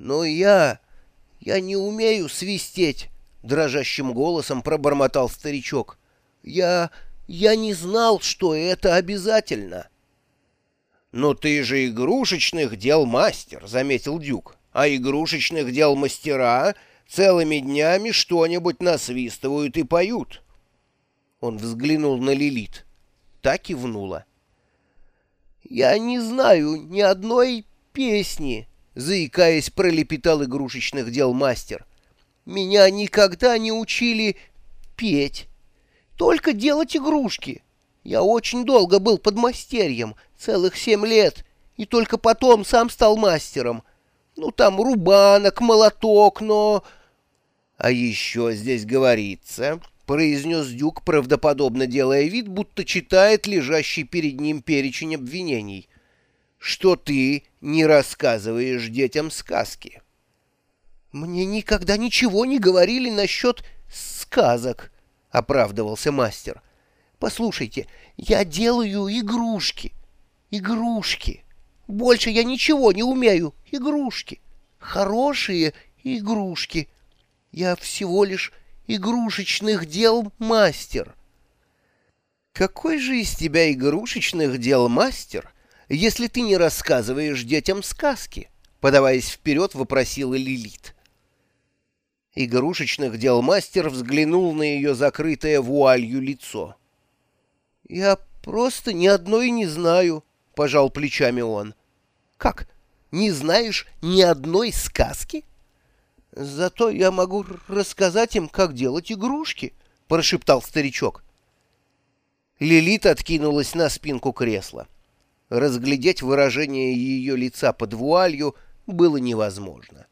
«Но я... я не умею свистеть», — дрожащим голосом пробормотал старичок. «Я... я не знал, что это обязательно». «Но ты же игрушечных дел мастер», — заметил Дюк. «А игрушечных дел мастера целыми днями что-нибудь насвистывают и поют». Он взглянул на Лилит. Так кивнула. «Я не знаю ни одной песни», — заикаясь, пролепетал игрушечных дел мастер. «Меня никогда не учили петь, только делать игрушки. Я очень долго был подмастерьем, целых семь лет, и только потом сам стал мастером. Ну, там рубанок, молоток, но...» «А еще здесь говорится...» — произнес Дюк, правдоподобно делая вид, будто читает лежащий перед ним перечень обвинений — что ты не рассказываешь детям сказки. «Мне никогда ничего не говорили насчет сказок», — оправдывался мастер. «Послушайте, я делаю игрушки. Игрушки. Больше я ничего не умею. Игрушки. Хорошие игрушки. Я всего лишь игрушечных дел мастер». «Какой же из тебя игрушечных дел мастер?» Если ты не рассказываешь детям сказки?» — подаваясь вперед, вопросила Лилит. Игрушечных дел мастер взглянул на ее закрытое вуалью лицо. «Я просто ни одной не знаю», — пожал плечами он. «Как? Не знаешь ни одной сказки?» «Зато я могу рассказать им, как делать игрушки», — прошептал старичок. Лилит откинулась на спинку кресла. Разглядеть выражение ее лица под вуалью было невозможно.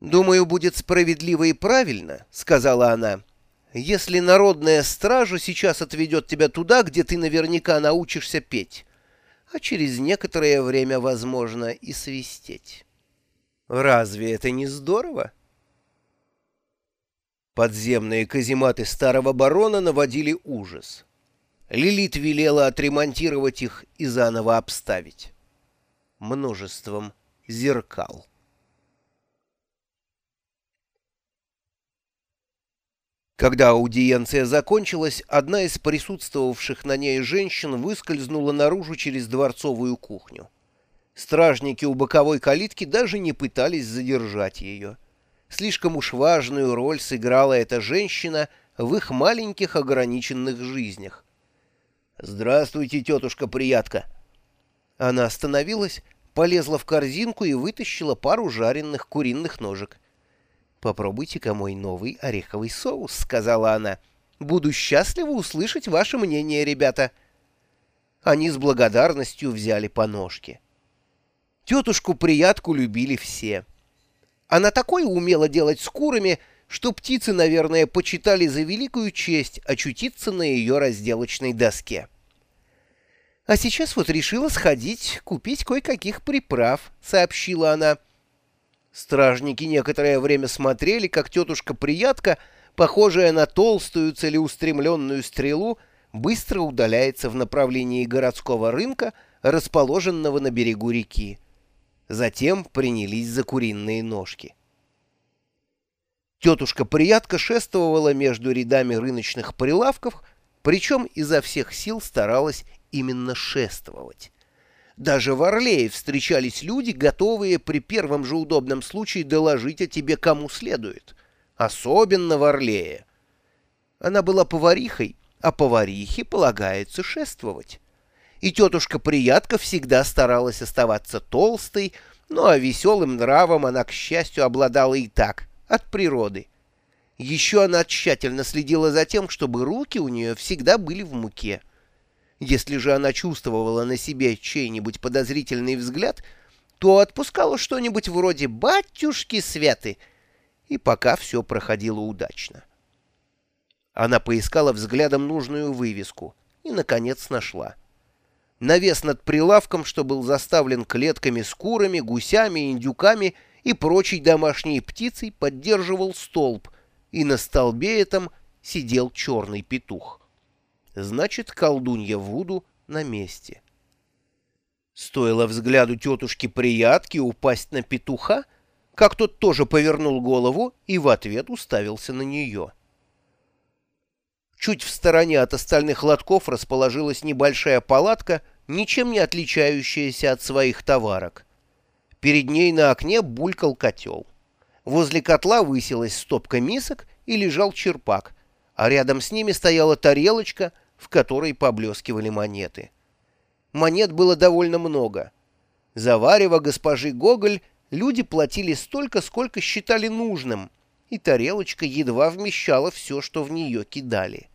«Думаю, будет справедливо и правильно», — сказала она, — «если народная стража сейчас отведет тебя туда, где ты наверняка научишься петь, а через некоторое время, возможно, и свистеть. Разве это не здорово?» Подземные казематы старого барона наводили ужас. Лилит велела отремонтировать их и заново обставить. Множеством зеркал. Когда аудиенция закончилась, одна из присутствовавших на ней женщин выскользнула наружу через дворцовую кухню. Стражники у боковой калитки даже не пытались задержать ее. Слишком уж важную роль сыграла эта женщина в их маленьких ограниченных жизнях. «Здравствуйте, тетушка-приятка!» Она остановилась, полезла в корзинку и вытащила пару жареных куриных ножек. «Попробуйте-ка мой новый ореховый соус», — сказала она. «Буду счастлива услышать ваше мнение, ребята». Они с благодарностью взяли по ножке. Тетушку-приятку любили все. Она такое умела делать с курами, что птицы, наверное, почитали за великую честь очутиться на ее разделочной доске. «А сейчас вот решила сходить, купить кое-каких приправ», — сообщила она. Стражники некоторое время смотрели, как тетушка-приятка, похожая на толстую целеустремленную стрелу, быстро удаляется в направлении городского рынка, расположенного на берегу реки. Затем принялись за куриные ножки. Тетушка-приятка шествовала между рядами рыночных прилавков, причем изо всех сил старалась именно шествовать. Даже в Орлее встречались люди, готовые при первом же удобном случае доложить о тебе кому следует. Особенно в Орлее. Она была поварихой, а поварихе полагается шествовать. И тетушка-приятка всегда старалась оставаться толстой, ну а веселым нравом она, к счастью, обладала и так — от природы. Еще она тщательно следила за тем, чтобы руки у нее всегда были в муке. Если же она чувствовала на себе чей-нибудь подозрительный взгляд, то отпускала что-нибудь вроде «батюшки Светы», и пока все проходило удачно. Она поискала взглядом нужную вывеску и, наконец, нашла. Навес над прилавком, что был заставлен клетками с курами, гусями, индюками — и прочей домашней птицей поддерживал столб, и на столбе этом сидел черный петух. Значит, колдунья Вуду на месте. Стоило взгляду тетушки приятки упасть на петуха, как тот тоже повернул голову и в ответ уставился на нее. Чуть в стороне от остальных лотков расположилась небольшая палатка, ничем не отличающаяся от своих товарок. Перед ней на окне булькал котел. Возле котла высилась стопка мисок и лежал черпак, а рядом с ними стояла тарелочка, в которой поблескивали монеты. Монет было довольно много. За варево госпожи Гоголь люди платили столько, сколько считали нужным, и тарелочка едва вмещала все, что в нее кидали.